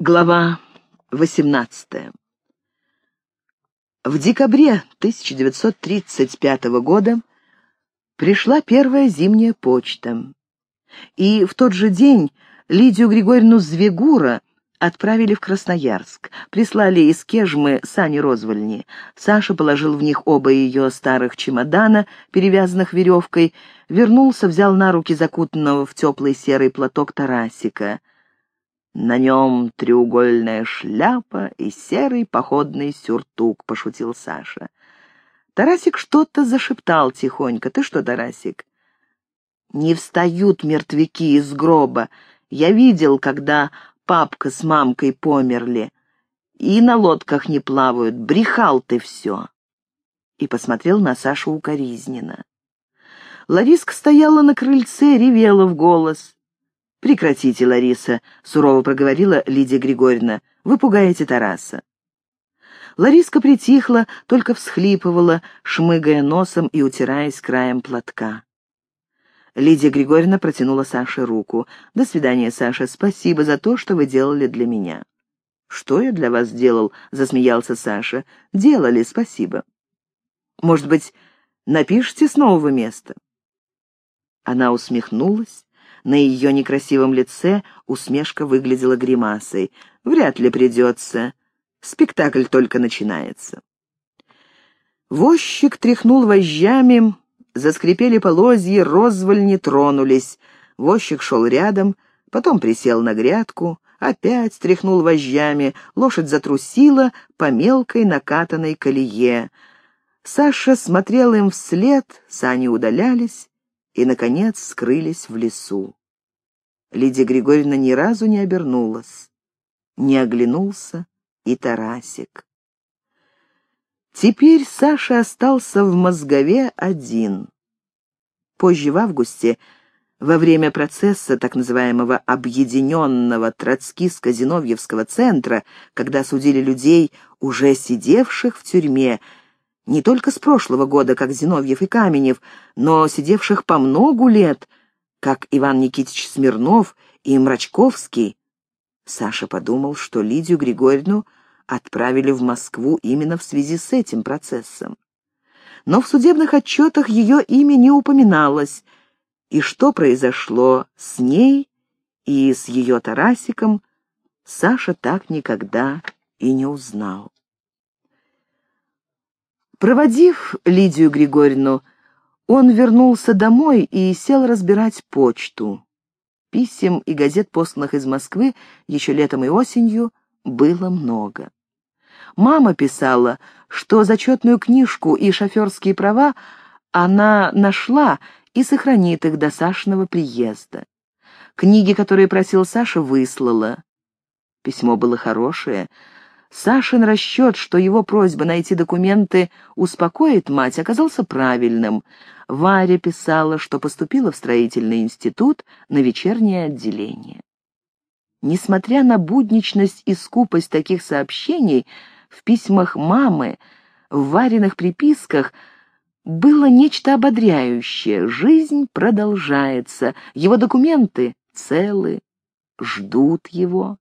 Глава 18 В декабре 1935 года пришла первая зимняя почта. И в тот же день Лидию Григорьевну Звегура отправили в Красноярск. Прислали из Кежмы сани розвольни. Саша положил в них оба ее старых чемодана, перевязанных веревкой, вернулся, взял на руки закутанного в теплый серый платок Тарасика — на нем треугольная шляпа и серый походный сюртук, — пошутил Саша. Тарасик что-то зашептал тихонько. Ты что, Тарасик? Не встают мертвяки из гроба. Я видел, когда папка с мамкой померли. И на лодках не плавают. Брехал ты все. И посмотрел на Сашу укоризненно. Лариска стояла на крыльце, ревела в голос. «Прекратите, Лариса», — сурово проговорила Лидия Григорьевна. «Вы пугаете Тараса». Лариска притихла, только всхлипывала, шмыгая носом и утираясь краем платка. Лидия Григорьевна протянула Саше руку. «До свидания, Саша. Спасибо за то, что вы делали для меня». «Что я для вас делал?» — засмеялся Саша. «Делали, спасибо». «Может быть, напишите с нового места?» Она усмехнулась, на ее некрасивом лице усмешка выглядела гримасой. «Вряд ли придется. Спектакль только начинается». Возчик тряхнул вожжами, заскрипели полозья, розвольни тронулись. Возчик шел рядом, потом присел на грядку, опять тряхнул вожжами, лошадь затрусила по мелкой накатанной колее. Саша смотрел им вслед, сани удалялись, и, наконец, скрылись в лесу. Лидия Григорьевна ни разу не обернулась. Не оглянулся и Тарасик. Теперь Саша остался в Мозгове один. Позже, в августе, во время процесса так называемого объединенного Троцкиско-Зиновьевского центра, когда судили людей, уже сидевших в тюрьме, не только с прошлого года, как Зиновьев и Каменев, но сидевших по многу лет, как Иван Никитич Смирнов и Мрачковский. Саша подумал, что Лидию Григорьевну отправили в Москву именно в связи с этим процессом. Но в судебных отчетах ее имя не упоминалось, и что произошло с ней и с ее Тарасиком, Саша так никогда и не узнал. Проводив Лидию Григорьевну, он вернулся домой и сел разбирать почту. Писем и газет, посланных из Москвы еще летом и осенью, было много. Мама писала, что зачетную книжку и шоферские права она нашла и сохранит их до Сашиного приезда. Книги, которые просил Саша, выслала. Письмо было хорошее, Сашин расчет, что его просьба найти документы успокоит мать, оказался правильным. Варя писала, что поступила в строительный институт на вечернее отделение. Несмотря на будничность и скупость таких сообщений, в письмах мамы, в Вариных приписках было нечто ободряющее. Жизнь продолжается, его документы целы, ждут его.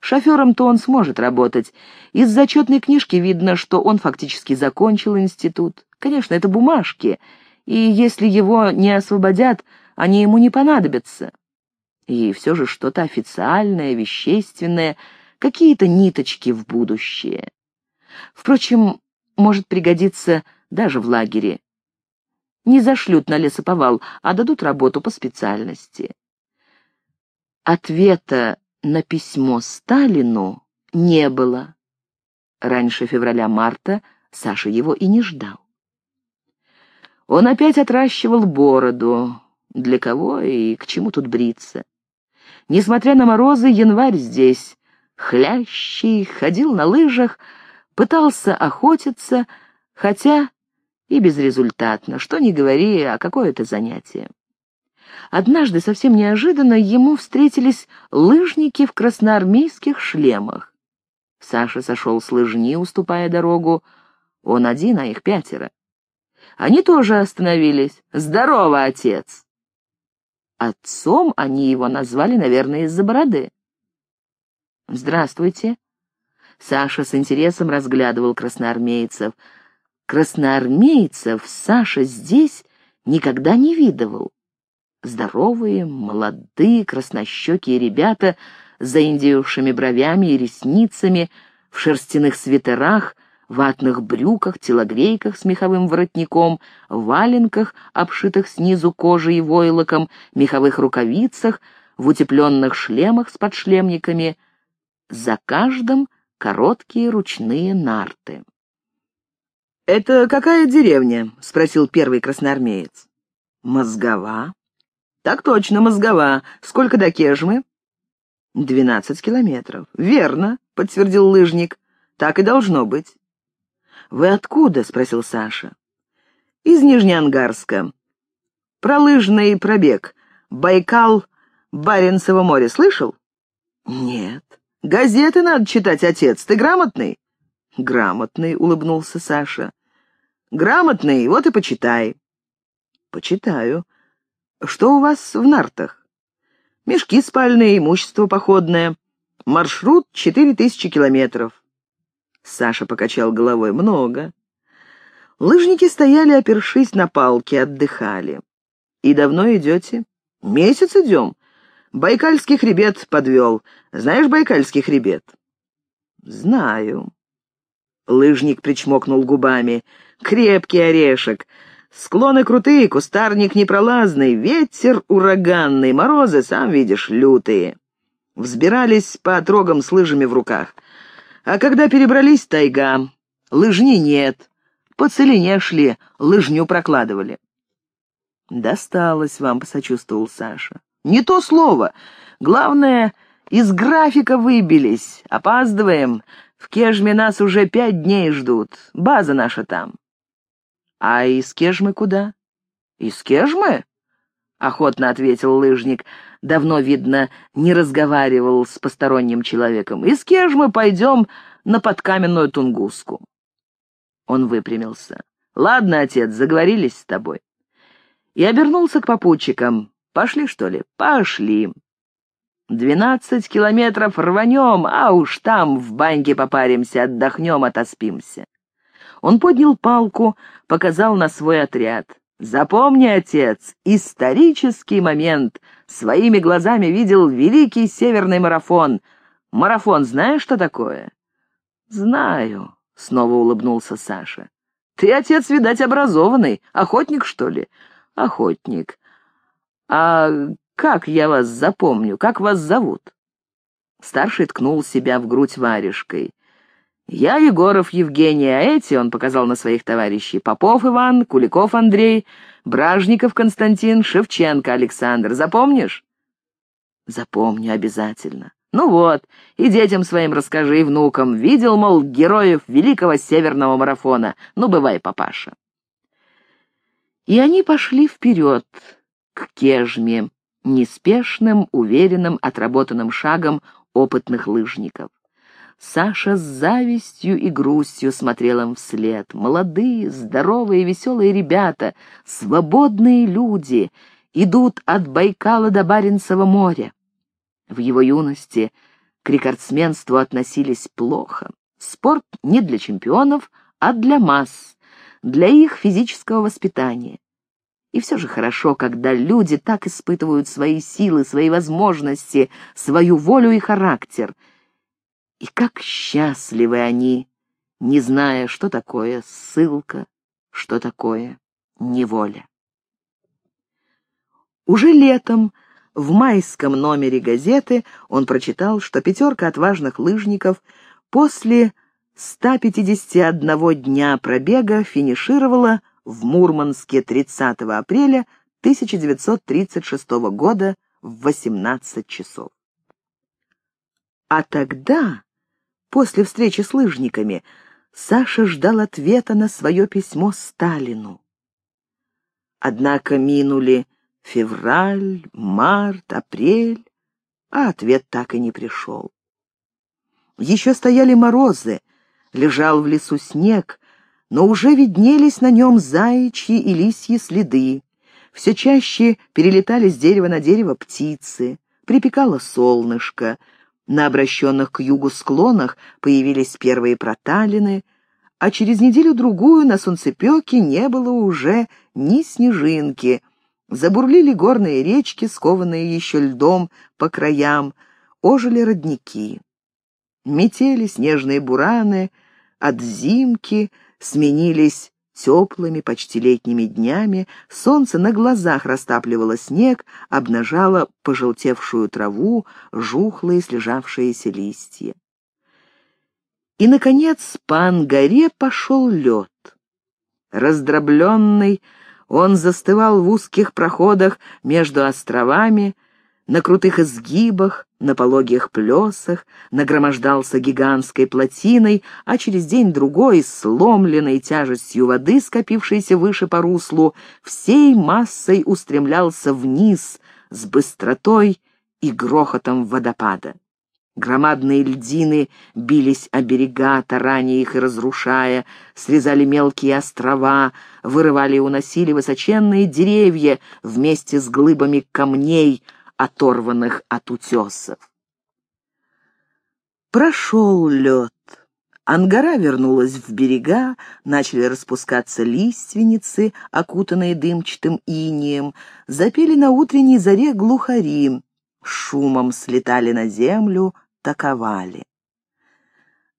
Шофером-то он сможет работать. Из зачетной книжки видно, что он фактически закончил институт. Конечно, это бумажки, и если его не освободят, они ему не понадобятся. И все же что-то официальное, вещественное, какие-то ниточки в будущее. Впрочем, может пригодиться даже в лагере. Не зашлют на лесоповал, а дадут работу по специальности. Ответа на письмо Сталину не было. Раньше февраля-марта Саша его и не ждал. Он опять отращивал бороду. Для кого и к чему тут бриться? Несмотря на морозы, январь здесь. Хлящий, ходил на лыжах, пытался охотиться, хотя и безрезультатно. Что ни говори, а какое это занятие. Однажды, совсем неожиданно, ему встретились лыжники в красноармейских шлемах. Саша сошел с лыжни, уступая дорогу. Он один, а их пятеро. Они тоже остановились. «Здорово, отец!» Отцом они его назвали, наверное, из-за бороды. «Здравствуйте». Саша с интересом разглядывал красноармейцев. Красноармейцев Саша здесь никогда не видывал. Здоровые, молодые, краснощекие ребята с заиндевшими бровями и ресницами, в шерстяных свитерах, ватных брюках, телогрейках с меховым воротником, валенках, обшитых снизу кожей и войлоком, меховых рукавицах, в утепленных шлемах с подшлемниками. За каждым короткие ручные нарты. «Это какая деревня?» — спросил первый красноармеец. «Мозгова». «Так точно, Мозгова. Сколько до Кежмы?» «Двенадцать километров». «Верно», — подтвердил лыжник. «Так и должно быть». «Вы откуда?» — спросил Саша. «Из Нижнеангарска. Пролыжный пробег. Байкал, Баренцево море. Слышал?» «Нет». «Газеты надо читать, отец. Ты грамотный?» «Грамотный», — улыбнулся Саша. «Грамотный, вот и почитай». «Почитаю. Что у вас в нартах?» «Мешки спальные, имущество походное. Маршрут четыре тысячи километров». Саша покачал головой. «Много». Лыжники стояли, опершись на палки, отдыхали. «И давно идете?» «Месяц идем. Байкальский хребет подвел. Знаешь Байкальский хребет?» «Знаю». Лыжник причмокнул губами. «Крепкий орешек. Склоны крутые, кустарник непролазный, ветер ураганный, морозы, сам видишь, лютые». Взбирались по отрогам с лыжами в руках. А когда перебрались, тайга. Лыжни нет. По целине шли, лыжню прокладывали. «Досталось вам», — посочувствовал Саша. Не то слово. Главное, из графика выбились. Опаздываем. В Кежме нас уже пять дней ждут. База наша там. А из Кежмы куда? Из Кежмы? Охотно ответил лыжник. Давно, видно, не разговаривал с посторонним человеком. Из Кежмы пойдем на подкаменную Тунгуску. Он выпрямился. «Ладно, отец, заговорились с тобой». И обернулся к попутчикам. Пошли, что ли? Пошли. Двенадцать километров рванем, а уж там в баньке попаримся, отдохнем, отоспимся. Он поднял палку, показал на свой отряд. «Запомни, отец, исторический момент. Своими глазами видел великий северный марафон. Марафон знаешь, что такое?» «Знаю», — снова улыбнулся Саша. «Ты, отец, видать, образованный. Охотник, что ли?» «Охотник. «А как я вас запомню? Как вас зовут?» Старший ткнул себя в грудь варежкой. «Я Егоров Евгений, а эти, — он показал на своих товарищей, — Попов Иван, Куликов Андрей, Бражников Константин, Шевченко Александр. Запомнишь?» «Запомню обязательно. Ну вот, и детям своим расскажи, и внукам. Видел, мол, героев Великого Северного Марафона. Ну, бывай, папаша». И они пошли вперед, к Кежме, неспешным, уверенным, отработанным шагом опытных лыжников. Саша с завистью и грустью смотрел им вслед. Молодые, здоровые, веселые ребята, свободные люди, идут от Байкала до Баренцева моря. В его юности к рекордсменству относились плохо. Спорт не для чемпионов, а для масс, для их физического воспитания. И все же хорошо, когда люди так испытывают свои силы, свои возможности, свою волю и характер. И как счастливы они, не зная, что такое ссылка, что такое неволя. Уже летом в майском номере газеты он прочитал, что пятерка отважных лыжников после 151 дня пробега финишировала в Мурманске 30 апреля 1936 года в 18 часов. А тогда, после встречи с лыжниками, Саша ждал ответа на свое письмо Сталину. Однако минули февраль, март, апрель, а ответ так и не пришел. Еще стояли морозы, лежал в лесу снег, но уже виднелись на нем заячьи и лисьи следы. Все чаще перелетали с дерева на дерево птицы, припекало солнышко. На обращенных к югу склонах появились первые проталины, а через неделю-другую на солнцепеке не было уже ни снежинки. Забурлили горные речки, скованные еще льдом по краям, ожили родники. Метели снежные бураны, от зимки сменились теплыми, почти летними днями, солнце на глазах растапливало снег, обнажало пожелтевшую траву, жухлые слежавшиеся листья. И, наконец, по Ангаре пошел лед. Раздробленный, он застывал в узких проходах между островами, на крутых изгибах, на пологих плесах, нагромождался гигантской плотиной, а через день-другой, сломленной тяжестью воды, скопившейся выше по руслу, всей массой устремлялся вниз с быстротой и грохотом водопада. Громадные льдины бились о берега, тараня их и разрушая, срезали мелкие острова, вырывали и уносили высоченные деревья вместе с глыбами камней, оторванных от утесов. Прошел лед. Ангара вернулась в берега, начали распускаться лиственницы, окутанные дымчатым инием, запели на утренней заре глухари, шумом слетали на землю, таковали.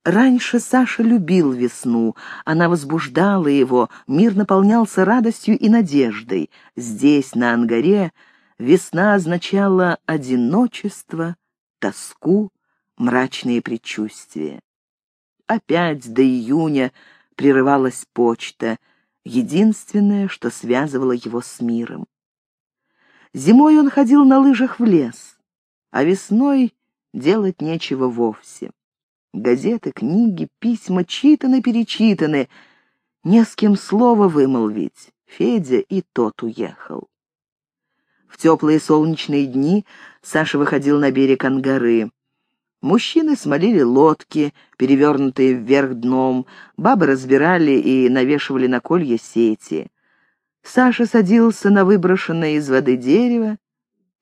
Раньше Саша любил весну, она возбуждала его, мир наполнялся радостью и надеждой. Здесь, на Ангаре, весна означала одиночество, тоску, мрачные предчувствия. Опять до июня прерывалась почта, единственное, что связывало его с миром. Зимой он ходил на лыжах в лес, а весной делать нечего вовсе. Газеты, книги, письма читаны-перечитаны, не с кем слова вымолвить. Федя и тот уехал. В теплые солнечные дни Саша выходил на берег Ангары. Мужчины смолили лодки, перевернутые вверх дном, бабы разбирали и навешивали на колья сети. Саша садился на выброшенное из воды дерево,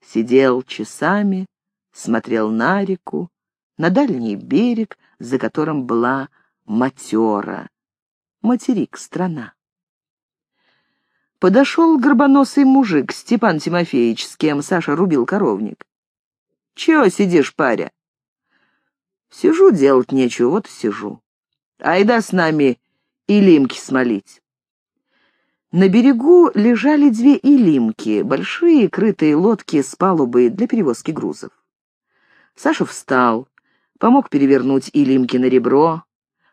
сидел часами, смотрел на реку, на дальний берег, за которым была Матера, материк страна. Подошел горбоносый мужик, Степан Тимофеевич, с кем Саша рубил коровник. «Чего сидишь, паря?» «Сижу, делать нечего, вот сижу. Айда с нами и лимки смолить». На берегу лежали две илимки, большие крытые лодки с палубы для перевозки грузов. Саша встал, помог перевернуть илимки на ребро,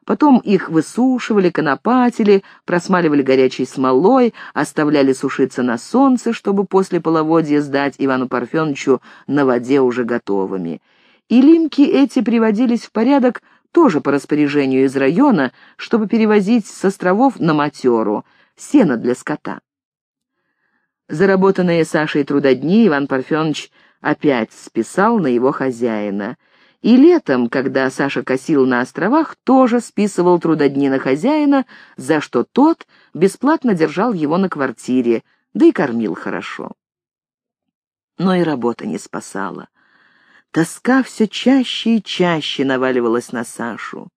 Потом их высушивали, конопатили, просмаливали горячей смолой, оставляли сушиться на солнце, чтобы после половодья сдать Ивану Парфеновичу на воде уже готовыми. И лимки эти приводились в порядок тоже по распоряжению из района, чтобы перевозить с островов на матеру, сено для скота. Заработанные Сашей трудодни Иван Парфенович опять списал на его хозяина — и летом, когда Саша косил на островах, тоже списывал трудодни на хозяина, за что тот бесплатно держал его на квартире, да и кормил хорошо. Но и работа не спасала. Тоска все чаще и чаще наваливалась на Сашу.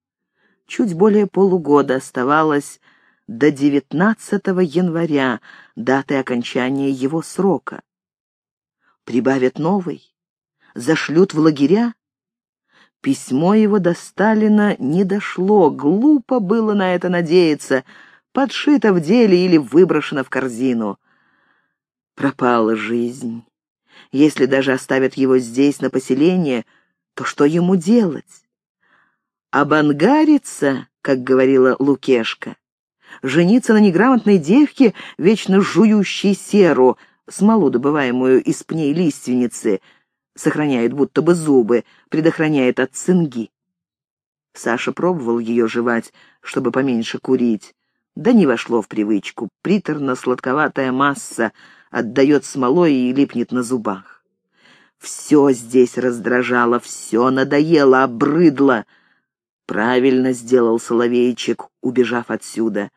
Чуть более полугода оставалось до 19 января, даты окончания его срока. Прибавят новый, зашлют в лагеря, Письмо его до Сталина не дошло, глупо было на это надеяться, подшито в деле или выброшено в корзину. Пропала жизнь. Если даже оставят его здесь, на поселение, то что ему делать? Обангариться, как говорила Лукешка, жениться на неграмотной девке, вечно жующей серу, смолу, добываемую из пней лиственницы — сохраняет будто бы зубы, предохраняет от цинги. Саша пробовал ее жевать, чтобы поменьше курить. Да не вошло в привычку. Приторно-сладковатая масса отдает смолой и липнет на зубах. Все здесь раздражало, все надоело, обрыдло. Правильно сделал Соловейчик, убежав отсюда.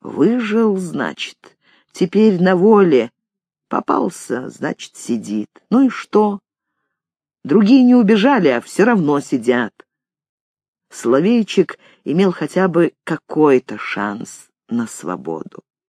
Выжил, значит, теперь на воле, Попался, значит, сидит. Ну и что? Другие не убежали, а все равно сидят. Словейчик имел хотя бы какой-то шанс на свободу.